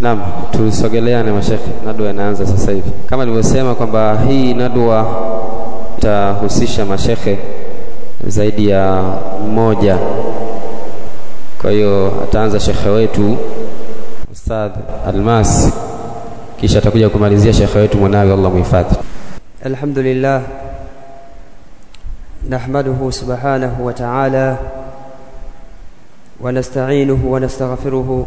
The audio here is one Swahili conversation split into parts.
Naam, tusogeleane mashekhe, nadua inaanza sasa hivi. Kama nilivyosema kwamba hii nadua itahusisha mashekhe zaidi ya mmoja. Kwa hiyo ataanza shekhe wetu Ustadh Almas, kisha atakuja kumalizia shekhe wetu mwanawe, Allah muhifadhi. Alhamdulillah nahmaduhu subhanahu wa ta'ala wa nasta'inuhu wa nastaghfiruhu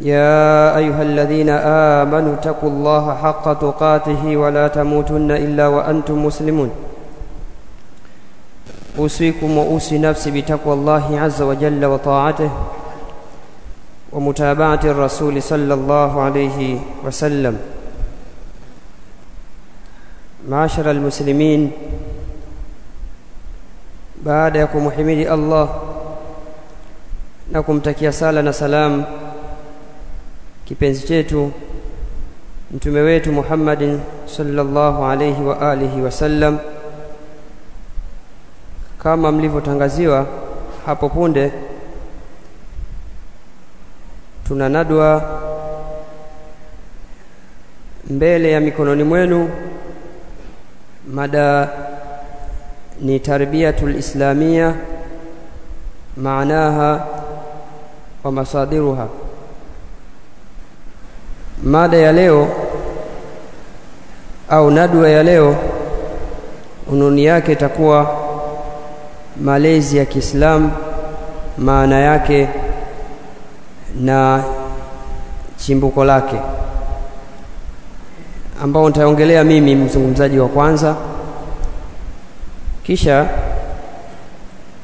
يا أيها الذين آمنوا اتقوا الله حق تقاته ولا تموتن إلا وأنتم مسلمون. أوصيكم وأوصي نفسي بتقوى الله عز وجل وطاعته ومتابعة الرسول صلى الله عليه وسلم. معاشر المسلمين baada ya kumhimidi Allah na kumtakia salam kipenzi chetu mtume wetu Muhammadin sallallahu alayhi wa alihi wasallam, kama mlivyotangaziwa hapo punde, tuna nadwa mbele ya mikononi mwenu, mada ni tarbiyatul islamia maanaha wa masadiruha. Mada ya leo au nadwa ya leo, ununi yake itakuwa malezi ya Kiislamu, maana yake na chimbuko lake, ambao nitaongelea mimi mzungumzaji wa kwanza. Kisha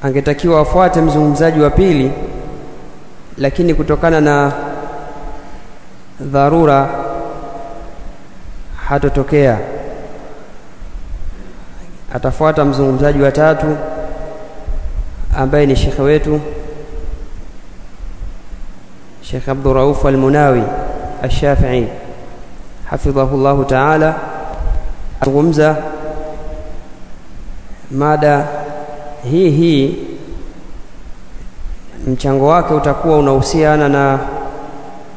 angetakiwa afuate mzungumzaji wa pili, lakini kutokana na dharura hatotokea. Atafuata mzungumzaji wa tatu ambaye ni shekhe wetu Sheikh Abdul Rauf Al-Munawi Ash-Shafi'i hafidhahu Allah ta'ala, azungumza mada hii hii mchango wake utakuwa unahusiana na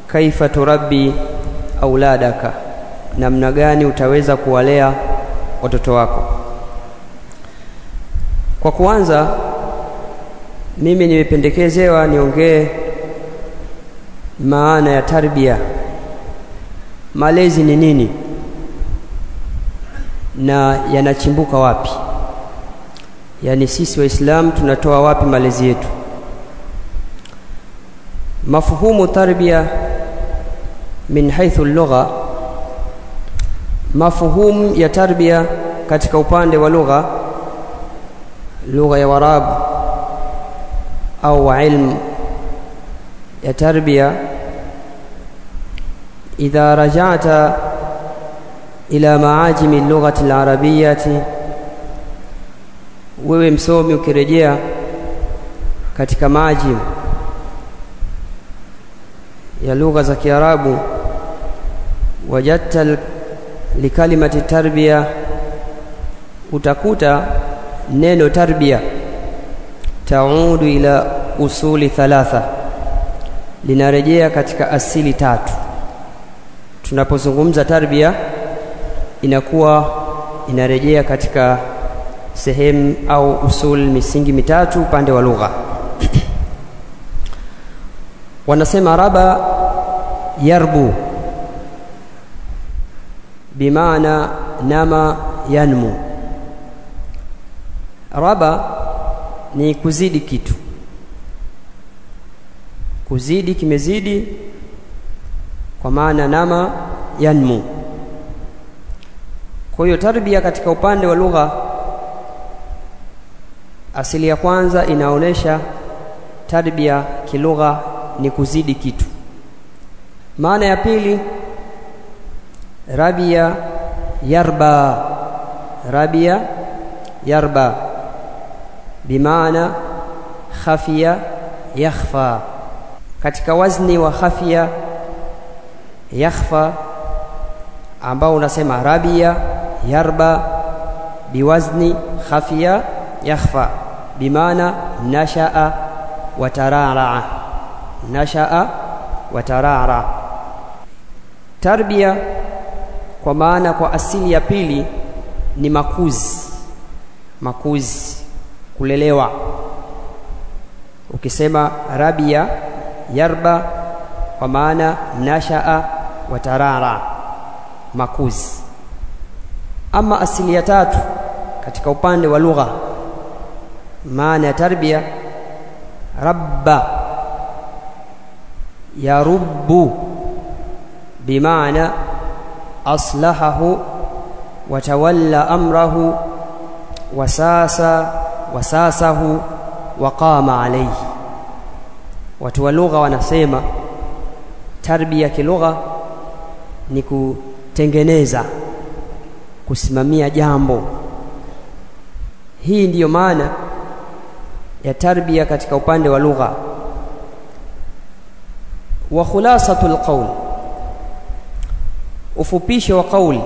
kaifa turabbi auladaka, namna gani utaweza kuwalea watoto wako. Kwa kuanza, mimi nimependekezewa niongee maana ya tarbia, malezi ni nini? Na yanachimbuka wapi? Yaani sisi waislamu tunatoa wapi malezi yetu? Mafuhumu tarbia min haithu lugha mafhum ya tarbia katika upande wa lugha lugha ya warabu au ilmu ya tarbia idha rajata ila maajimi lughati alarabiyati wewe msomi ukirejea katika maajim ya lugha za Kiarabu, wajadta likalimati tarbia, utakuta neno tarbia taudu ila usuli thalatha, linarejea katika asili tatu. Tunapozungumza tarbia, inakuwa inarejea katika sehemu au usul misingi mitatu upande wa lugha. Wanasema raba yarbu, bimaana nama yanmu. Raba ni kuzidi kitu, kuzidi kimezidi, kwa maana nama yanmu. Kwa hiyo tarbia katika upande wa lugha asili ya kwanza inaonesha tarbia kilugha ni kuzidi kitu. Maana ya pili, rabia yarba rabia yarba bimaana khafia yakhfa katika wazni wa khafia yakhfa ambao unasema rabia yarba biwazni khafia yakhfa bimaana nashaa watararaa nashaa watararaa tarbia kwa maana kwa asili ya pili ni makuzi. Makuzi. Kulelewa. Ukisema rabia yarba kwa maana nashaa watarara makuzi. Ama asili ya tatu katika upande wa lugha maana ya tarbia rabba. Yarubbu bimaana aslahahu watawalla amrahu wasasa wasasahu waqama alayhi watu wa lugha wanasema tarbia kilugha ni kutengeneza kusimamia jambo. Hii ndiyo maana ya tarbia katika upande wa lugha. Wa khulasatul qawl ufupisho wa kauli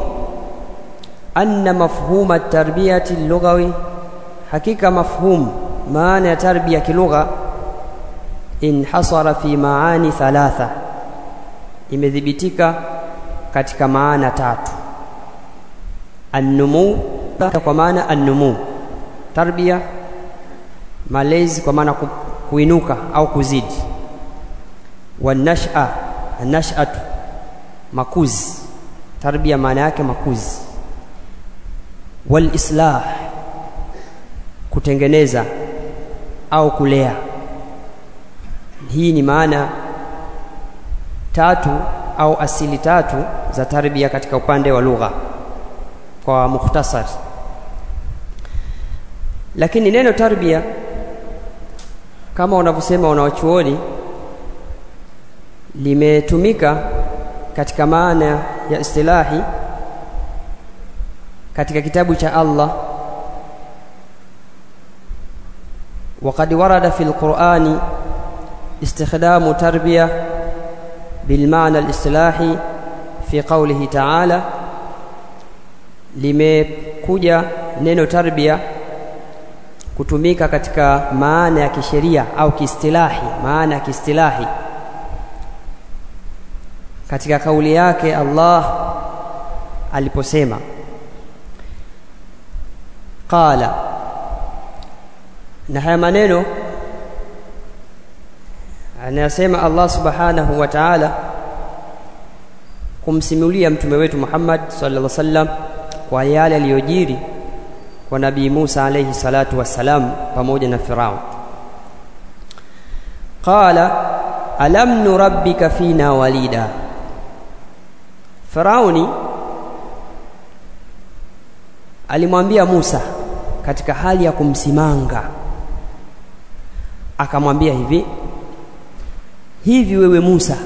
anna mafhuma tarbiyati lughawi hakika mafhum maana ya tarbia kilugha inhasara fi maani thalatha imedhibitika katika maana tatu. Annumu kwa maana annumu tarbia malezi kwa maana kuinuka au kuzidi. Wanasha nashatu makuzi tarbia maana yake makuzi. Walislah kutengeneza au kulea. Hii ni maana tatu au asili tatu za tarbia katika upande wa lugha kwa mukhtasar. Lakini neno tarbia kama unavyosema wanawachuoni limetumika katika maana ya istilahi katika kitabu cha Allah وقد ورد في القرآن استخدام تربية بالمعنى الاصطلاحي في قوله تعالى limekuja neno tarbia kutumika katika maana ya kisheria au kiistilahi maana ya kiistilahi katika kauli yake Allah aliposema. Qala na haya maneno anayasema Allah subhanahu wa ta'ala kumsimulia mtume wetu Muhammad sallallahu wasallam kwa yale aliyojiri kwa nabii Musa alayhi salatu wassalam pamoja na Firaun. Qala alam nurabbika fina walida Farauni alimwambia Musa katika hali ya kumsimanga. Akamwambia hivi hivi wewe Musa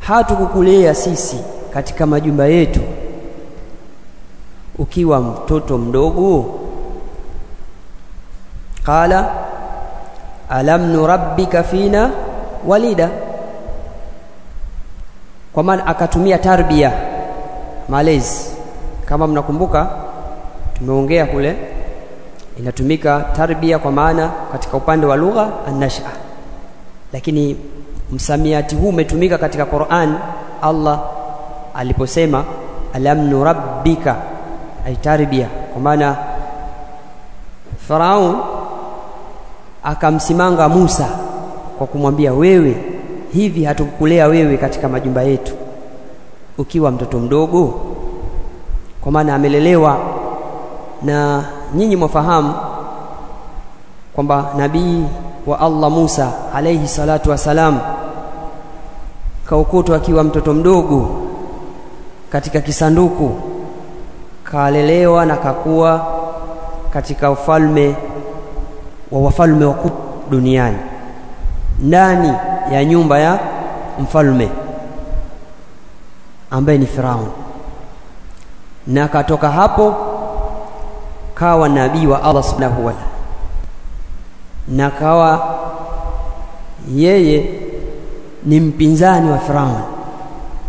hatukukulea sisi katika majumba yetu ukiwa mtoto mdogo? Kala alam nurabbika fina walida kwa maana akatumia tarbia malezi. Kama mnakumbuka tumeongea kule inatumika tarbia kwa maana katika upande wa lugha annasha lakini msamiati huu umetumika katika Qur'an Allah aliposema alam nurabbika ay tarbia kwa maana Faraun akamsimanga Musa kwa kumwambia wewe hivi hatukukulea wewe katika majumba yetu? Ukiwa mtoto mdogo? Kwa maana amelelewa na nyinyi mwafahamu kwamba nabii wa Allah Musa alayhi salatu wasalam kaokotwa akiwa mtoto mdogo katika kisanduku kalelewa na kakuwa katika ufalme wa wafalme wakuu duniani. Ndani ya nyumba ya mfalme ambaye ni Firaun. Na katoka hapo kawa nabii wa Allah subhanahu wa ta'ala. Na kawa yeye ni mpinzani wa Firaun.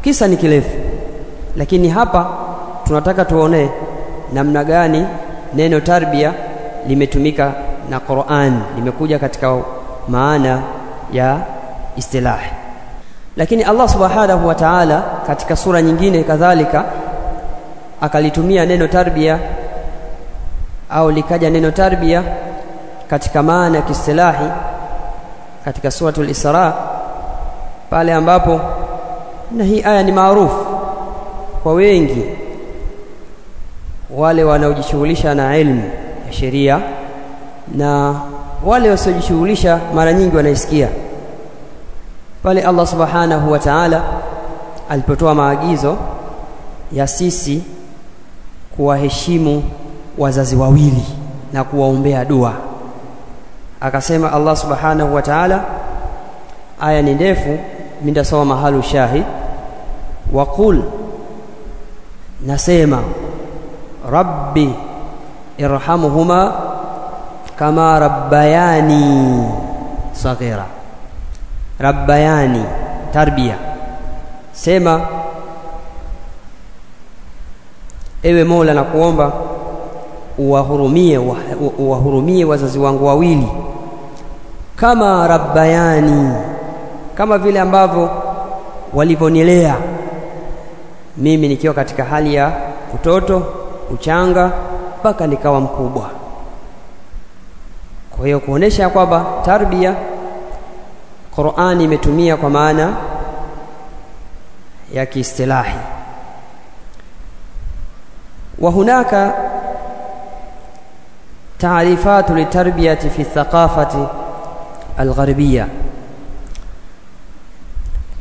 Kisa ni kirefu, lakini hapa tunataka tuone namna gani neno tarbia limetumika na Qur'an, limekuja katika maana ya istilahi. Lakini Allah subhanahu wa ta'ala katika sura nyingine kadhalika akalitumia neno tarbia au likaja neno tarbia katika maana ya kiistilahi katika suratul Isra pale ambapo na hii aya ni maarufu kwa wengi wale wanaojishughulisha na elimu ya sheria na wale wasiojishughulisha mara nyingi wanaisikia pale Allah subhanahu wa ta'ala alipotoa maagizo ya sisi kuwaheshimu wazazi wawili na kuwaombea dua. Akasema Allah subhanahu wa ta'ala aya ni ndefu mindasoma mahalu shahid waqul nasema rabbi irhamuhuma kama rabbayani saghira rabbayani tarbia sema ewe Mola na kuomba uwahurumie uwahurumie wazazi wangu wawili. Kama rabbayani kama vile ambavyo walivyonilea mimi nikiwa katika hali ya utoto uchanga mpaka nikawa mkubwa. Kwa hiyo kuonesha kwamba tarbia Qur'ani imetumia kwa maana ya kiistilahi wa hunaka تعريفات للتربية في الثقافة الغربية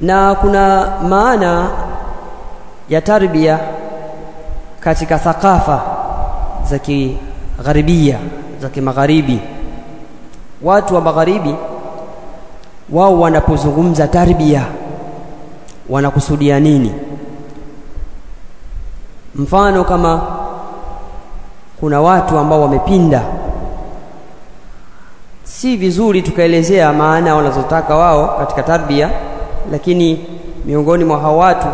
na kuna maana ya tarbia katika thakafa za kigharibia za kimagharibi watu wa magharibi wao wanapozungumza tarbia wanakusudia nini? Mfano kama kuna watu ambao wamepinda si vizuri tukaelezea maana wanazotaka wao katika tarbia lakini miongoni mwa hao watu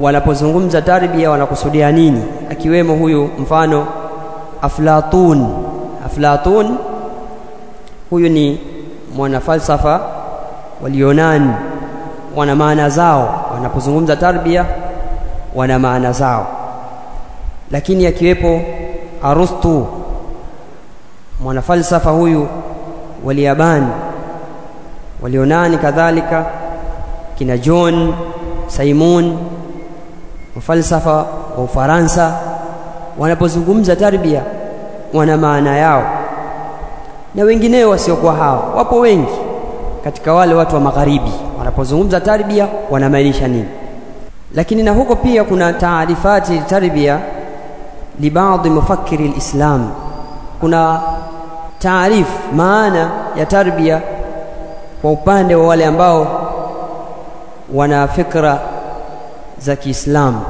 wanapozungumza tarbia wanakusudia nini? Akiwemo huyu mfano Aflatun. Aflatun huyu ni mwanafalsafa wa Yunani wana maana zao. Wanapozungumza tarbia wana maana zao. Lakini akiwepo Arustu mwanafalsafa huyu waliabani walionani kadhalika kina John Simon mfalsafa wa Ufaransa wanapozungumza tarbia wana maana yao. Na wengineo wasiokuwa hawa wapo wengi katika wale watu wa magharibi. Wanapozungumza tarbia wanamaanisha nini? Lakini na huko pia kuna taarifati tarbia li libaadhi mufakiri alislam kuna taarif maana ya tarbia kwa upande wa wale ambao wana fikra za Kiislamu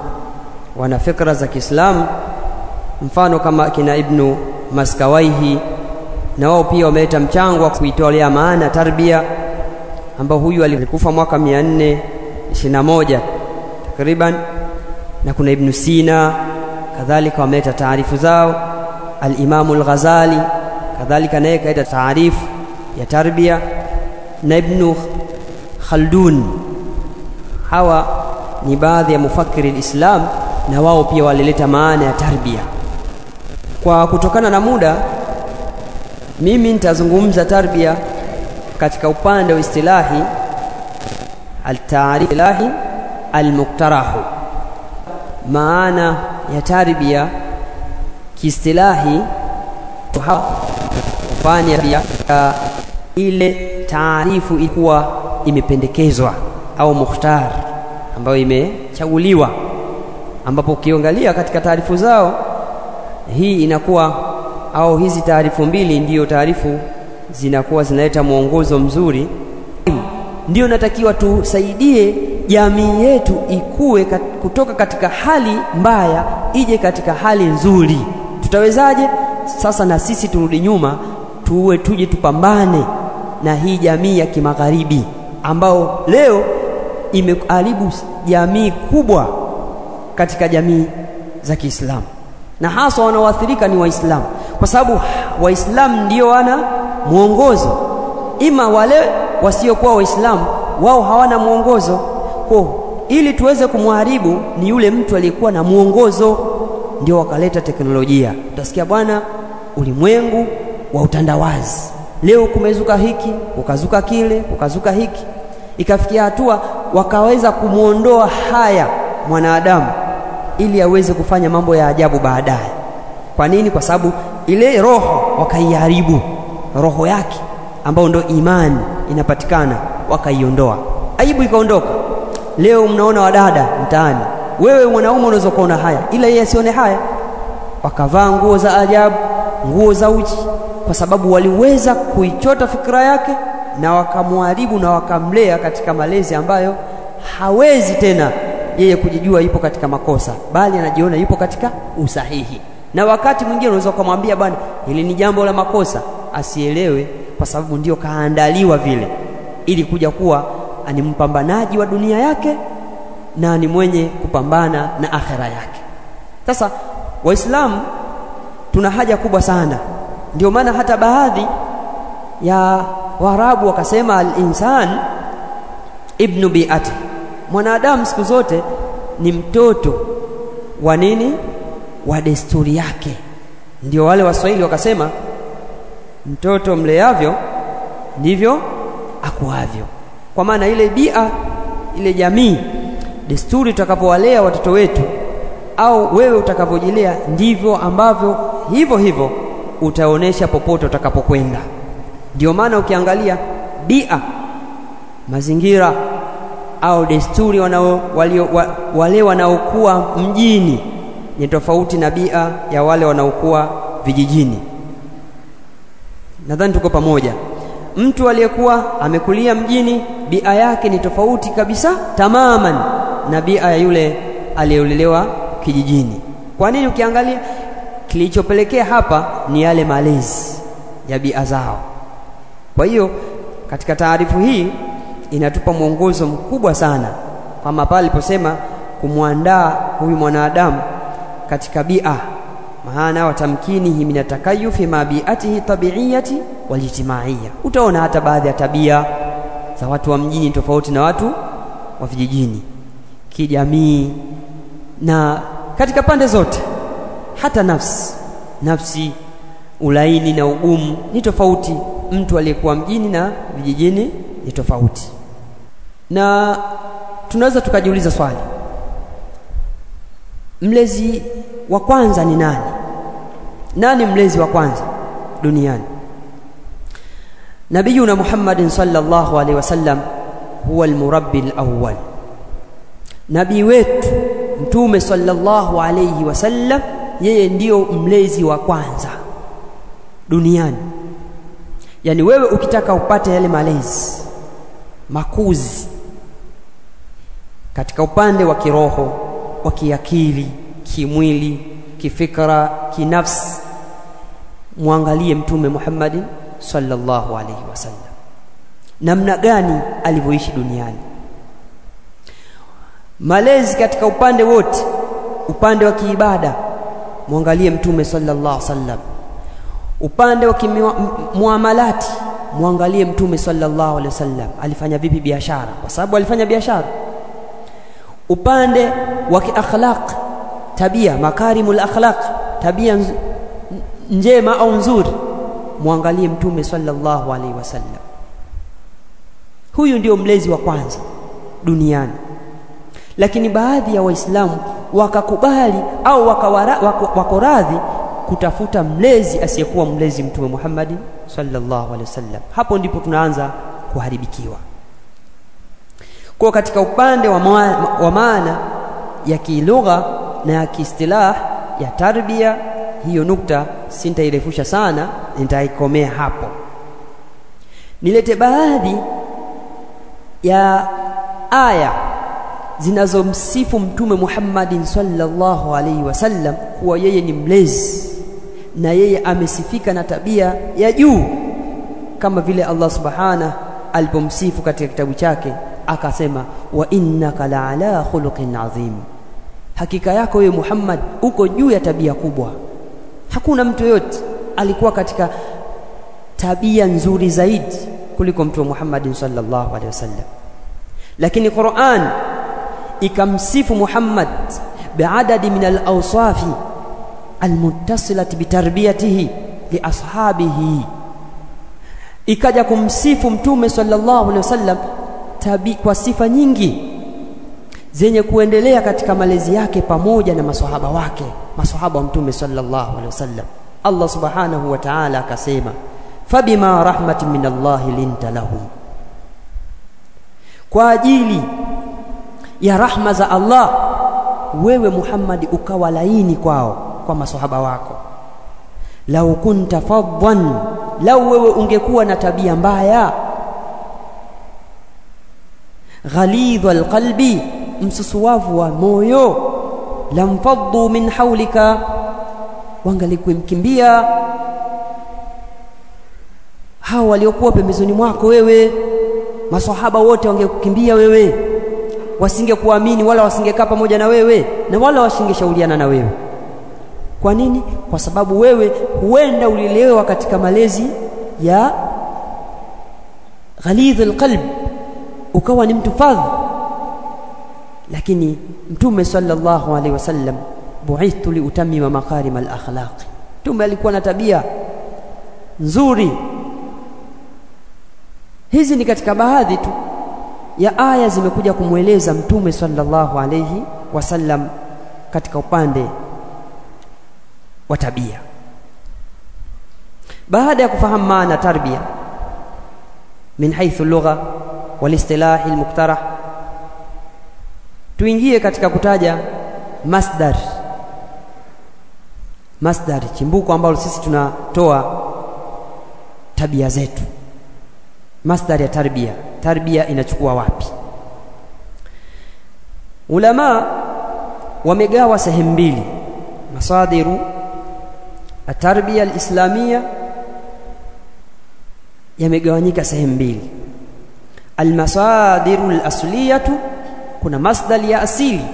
wana fikra za Kiislamu mfano kama kina Ibnu Maskawaihi na wao pia wameleta mchango wa kuitolea maana tarbia ambao huyu alikufa mwaka 421 takriban. Na kuna Ibn Sina kadhalika wameleta taarifu zao. al-Imam al-Ghazali kadhalika naye kaita taarifu ya tarbia. Na Ibn Khaldun hawa ni baadhi ya mufakiri al-Islam na wao pia walileta maana ya tarbia. Kwa kutokana na muda mimi nitazungumza tarbia katika upande wa istilahi al-ta'rif ilahi al-muqtarahu. Maana ya tarbia kiistilahi kufanya ya ile taarifu ilikuwa imependekezwa au mukhtar ambayo imechaguliwa ambapo ukiangalia katika taarifu zao hii inakuwa au hizi taarifu mbili ndiyo taarifu zinakuwa zinaleta mwongozo mzuri ndio natakiwa tusaidie jamii yetu ikue kat, kutoka katika hali mbaya ije katika hali nzuri. Tutawezaje? Sasa na sisi turudi nyuma, tuwe tuje tupambane na hii jamii ya kimagharibi ambao leo imeharibu jamii kubwa katika jamii za Kiislamu, na hasa wanaoathirika ni Waislamu, kwa sababu Waislamu ndio wana mwongozo. Ima wale wasiokuwa Waislamu wao hawana mwongozo. Kwa ili tuweze kumharibu ni yule mtu aliyekuwa na mwongozo, ndio wakaleta teknolojia. Utasikia bwana, ulimwengu wa utandawazi, leo kumezuka hiki, ukazuka kile, ukazuka hiki, ikafikia hatua wakaweza kumwondoa haya mwanadamu ili aweze kufanya mambo ya ajabu baadaye. Kwa nini? Kwa sababu ile roho wakaiharibu, roho yake ambayo ndo imani inapatikana, wakaiondoa, aibu ikaondoka. Leo mnaona wadada mtaani, wewe mwanaume unaweza kuona haya, ila yeye asione haya. Wakavaa nguo za ajabu, nguo za uchi, kwa sababu waliweza kuichota fikra yake na wakamwaribu na wakamlea katika malezi ambayo hawezi tena yeye kujijua yupo katika makosa, bali anajiona yupo katika usahihi. Na wakati mwingine unaweza kumwambia bwana, hili ni jambo la makosa, asielewe, kwa sababu ndio kaandaliwa vile, ili kuja kuwa ni mpambanaji wa dunia yake na ni mwenye kupambana na akhera yake. Sasa Waislamu tuna haja kubwa sana, ndio maana hata baadhi ya Waarabu wakasema al-insan ibnu biati, mwanadamu siku zote ni mtoto wa nini? Wa desturi yake. Ndio wale Waswahili wakasema mtoto mleavyo ndivyo akuavyo, kwa maana ile bia, ile jamii, desturi tutakapowalea watoto wetu au wewe utakavyojilea ndivyo ambavyo hivyo hivyo utaonesha popote utakapokwenda. Ndio maana ukiangalia bia, mazingira au desturi wanao, walio, wa, wale wanaokuwa mjini ni tofauti na bia ya wale wanaokuwa vijijini. Nadhani tuko pamoja. Mtu aliyekuwa amekulia mjini, bia yake ni tofauti kabisa tamaman na bia ya yule aliyeulelewa kijijini. Kwa nini? Ukiangalia kilichopelekea hapa ni yale malezi ya bia zao. Kwa hiyo katika taarifu hii inatupa mwongozo mkubwa sana, kama pale aliposema kumwandaa huyu mwanadamu katika bia, maana watamkinihi min atakayufi ma biatihi tabiiyati walijtimaiya. Utaona hata baadhi ya tabia za watu wa mjini tofauti na watu wa vijijini, kijamii na katika pande zote, hata nafsi nafsi, ulaini na ugumu ni tofauti. Mtu aliyekuwa mjini na vijijini ni tofauti, na tunaweza tukajiuliza swali, mlezi wa kwanza ni nani? Nani mlezi wa kwanza duniani? Nabiyuna Muhammadin sallallahu alaihi wasallam huwa almurabbi alawwal, nabii wetu Mtume sallallahu alaihi wasallam, yeye ndiyo mlezi wa kwanza duniani. yani wewe ukitaka upate yale malezi makuzi katika upande wa kiroho, wa kiakili, kimwili, kifikra, kinafsi, mwangalie Mtume Muhammadin sallallahu alaihi wasallam, namna gani alivyoishi duniani. Malezi katika upande wote, upande wa kiibada, muangalie Mtume sallallahu wasallam upande wa muamalati muangalie Mtume sallallahu alaihi wasallam alifanya vipi biashara, kwa sababu alifanya biashara. Upande wa kiakhlaq, tabia, makarimul akhlaq, tabia njema au nzuri, muangalie Mtume sallallahu alaihi wasallam. Huyu ndio mlezi wa kwanza duniani, lakini baadhi ya Waislamu wakakubali au wako radhi kutafuta mlezi asiyekuwa mlezi Mtume Muhammad sallallahu alaihi wasallam. Hapo ndipo tunaanza kuharibikiwa. Kwa katika upande wa, ma, wa maana ya kilugha na ya kiistilah ya tarbia, hiyo nukta sintairefusha sana, nitaikomea hapo. Nilete baadhi ya aya zinazomsifu mtume Muhammadin sallallahu alaihi wasallam kuwa yeye ni mlezi na yeye amesifika na tabia ya juu kama vile Allah subhana alipomsifu katika kitabu chake akasema wa innaka la'ala khuluqin adhim hakika yako wewe Muhammad uko juu ya tabia kubwa hakuna mtu yote alikuwa katika tabia nzuri zaidi kuliko mtume Muhammad sallallahu alaihi wasallam. Lakini Qur'an ikamsifu Muhammad biadadi min al-awsafi almuttasilati bitarbiyatihi li ashabihi ikaja kumsifu mtume sallallahu alaihi wasallam tabi kwa sifa nyingi zenye kuendelea katika malezi yake pamoja na maswahaba wake maswahaba wa mtume sallallahu alaihi wasallam. Allah subhanahu wa ta'ala akasema fabima rahmatin min Allah linta lahum. Kwa ajili ya rahma za Allah wewe Muhammad ukawa laini kwao kwa maswahaba wako. Lau kunta faddan lau wewe ungekuwa na tabia mbaya. Ghalidha alqalbi msusuwavu wa moyo. Lamfaddu min haulika wangalikuimkimbia hao waliokuwa pembezoni mwako wewe. Maswahaba wote wangekukimbia wewe wasingekuamini wala wasingekaa pamoja na wewe na wala wasingeshauriana na wewe. Kwa nini? Kwa sababu wewe huenda ulilelewa katika malezi ya ghalidh alqalb ukawa ni mtu fadh lakini mtume sallallahu alaihi wasallam bu'ithtu liutamima makarim alakhlaq. Mtume alikuwa na tabia nzuri. Hizi ni katika baadhi tu ya aya zimekuja kumweleza mtume sallallahu alayhi wasallam katika upande wa tabia. Baada ya kufahamu maana tarbia min haythu lugha wal istilah al muktarah tuingie katika kutaja masdar. Masdar chimbuko ambalo sisi tunatoa tabia zetu. Masdar ya tarbia. Tarbia inachukua wapi? Ulama wamegawa sehemu mbili. Masadiru atarbia alislamia yamegawanyika sehemu mbili. Almasadiru alasliyatu kuna masdari ya asili.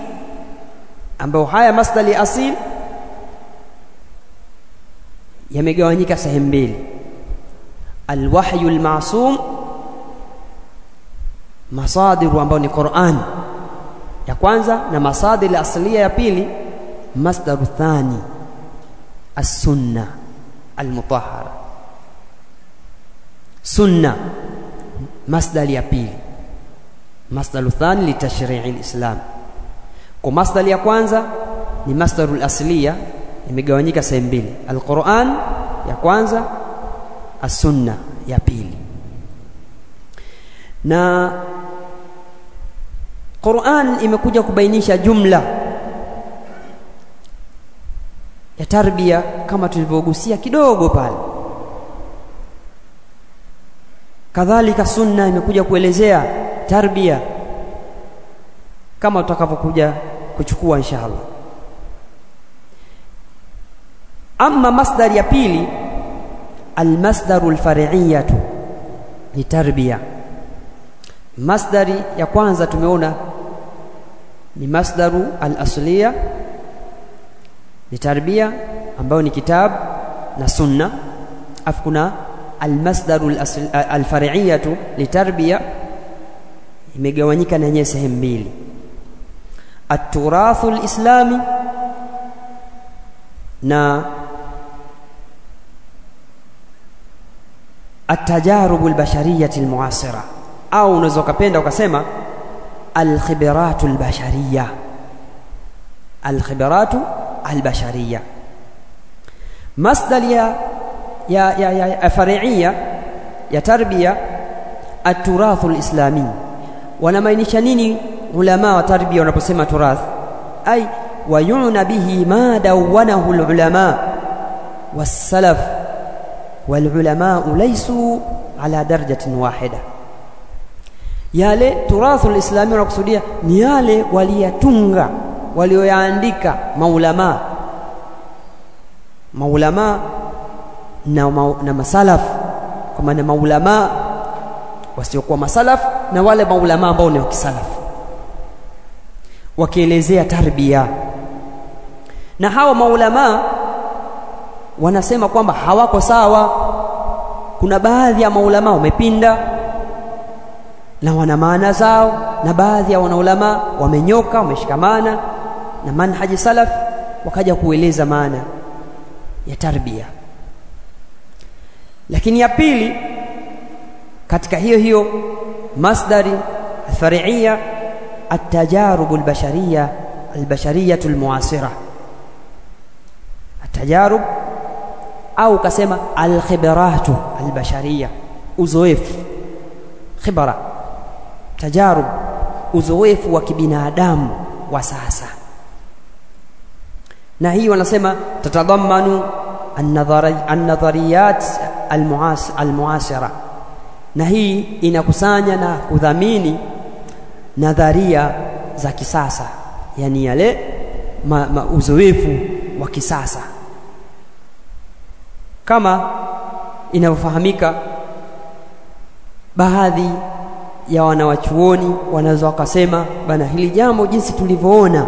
Ambayo haya masdari ya asili yamegawanyika sehemu mbili. Alwahyu almasum masadiru ambayo ni Qur'an ya kwanza na masadiri aslia ya pili masdaru thani as-sunna al-mutahhara. Sunna masdari ya pili masdaru thani li tashri'i alislam. Kwa masdari ya kwanza ni masdaru al-asliya imegawanyika sehemu mbili. al-Qur'an ya kwanza as-sunna ya pili. Na Qur'an imekuja kubainisha jumla ya tarbia kama tulivyogusia kidogo pale. Kadhalika sunna imekuja kuelezea tarbia kama tutakavyokuja kuchukua inshallah. Amma masdar ya pili almasdaru alfar'iyatu ni tarbia masdari ya kwanza tumeona ni masdaru al-asliya ni tarbia ambayo ni kitabu na sunna afu kuna almasdaru alfar'iyatu litarbiya imegawanyika na yenyewe sehemu mbili. At-turathu al-islami na at-tajarub al-bashariyah al-muasira au unaweza ukapenda ukasema alkhibiratu albashariya. Al-bashariyah masdar ya ya ya, ya fari'ia ya tarbia aturath alislami wanamainisha nini ulama wa tarbia wanaposema turath? Ai wayuna bihi ma dawwanahu alulama wassalaf walulama laysu ala darajatin wahida. Yale turathu alislami wanakusudia ni yale waliyatunga walioyaandika maulama. Maulama na, ma, na masalaf. Kwa maana maulama wasiokuwa masalaf na wale maulama ambao ni wakisalafu wakielezea tarbia. Na hawa maulama wanasema kwamba hawako sawa. Kuna baadhi ya maulama wamepinda na wana maana zao na baadhi ya wanaulama wamenyoka wameshikamana na manhaji salaf wakaja kueleza maana ya tarbia. Lakini ya pili katika hiyo hiyo مصدر الفرعية التجارب البشرية البشرية المعاصرة. التجارب أو كسمة الخبرات البشرية أزويف خبرة. تجارب أزويف وكبنا دام وساسا نهي ونسمة تتضمن النظري النظريات المعاصرة المعاصرة. Na hii inakusanya na kudhamini nadharia za kisasa yani yale ma, ma, uzoefu wa kisasa. Kama inavyofahamika baadhi ya wanawachuoni wanaweza wakasema bana hili jambo jinsi tulivyoona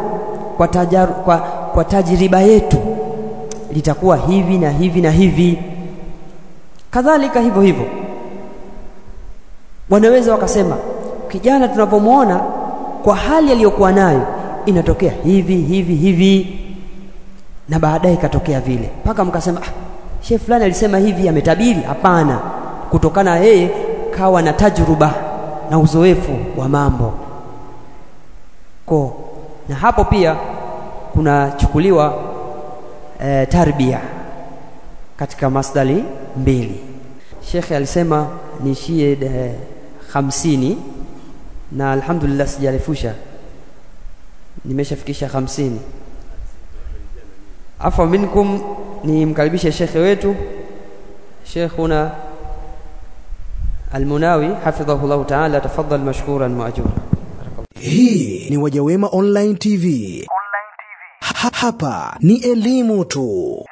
kwa, kwa, kwa tajiriba yetu litakuwa hivi na hivi na hivi. Kadhalika hivyo hivyo wanaweza wakasema kijana tunavyomwona kwa hali aliyokuwa nayo inatokea hivi hivi hivi. Na baadaye ikatokea vile. Mpaka mkasema ah, shehe fulani alisema hivi ametabiri. Hapana. Kutokana yeye kawa na tajruba na uzoefu wa mambo. Ko na hapo pia kunachukuliwa e, tarbia katika masdali mbili. Shekhe alisema niishie e, hamsini na alhamdulillah sijarefusha. Nimeshafikisha hamsini. Afa minkum nimkaribishe shekhe wetu shekhuna almunawi hafidhahu llahu taala tafadhal mashkuran maajura hii ni wajawema online tv, online TV. Ha hapa ni elimu tu